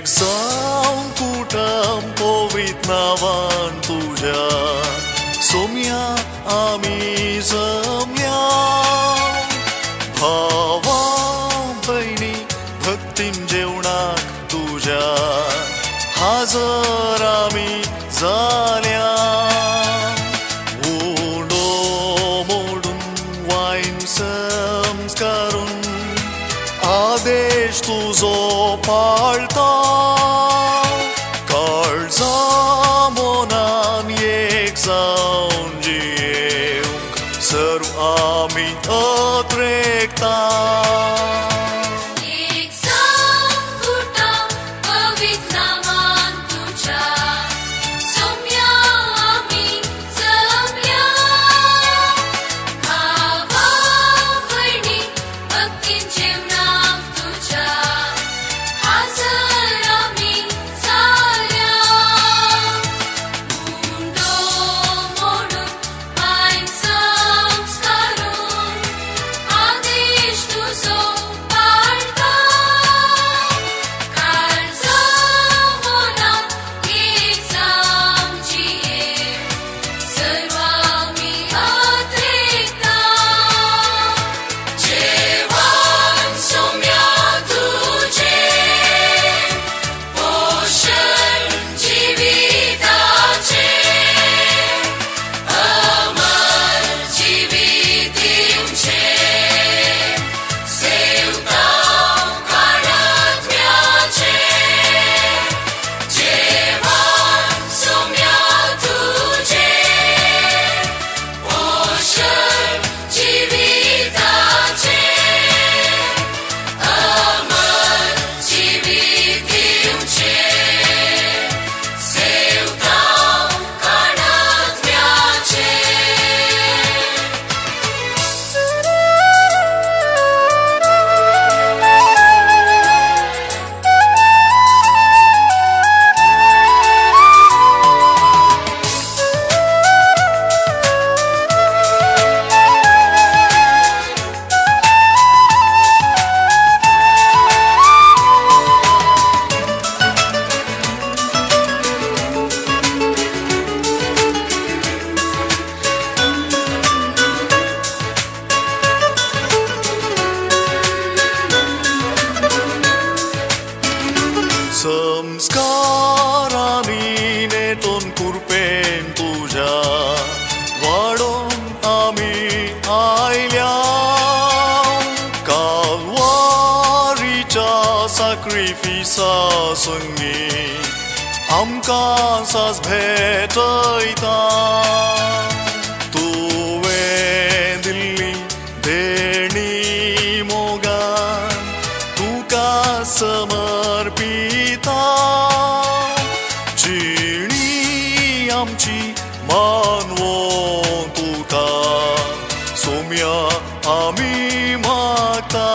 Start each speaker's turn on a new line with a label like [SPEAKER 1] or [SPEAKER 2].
[SPEAKER 1] एक साम कुटाम पवित नावान तुझ्या? सोम्या आमी जम्या भावा भयणी भक्तीन जेवणाक तुझ्या. हाजर आमी जाल्या ओडो मोडून वायन सर. आदेश तुझो पाळता काळजा मोनान एक जावन जियेवंक सर्व आमी अत्रेकता साक्रिफिसा संगी आमकां सास भेटयता तुवें दिल्ली देणी मोगान तुका समर्पिता जिणी आमची मानवो तुका सोम्या आमी मागता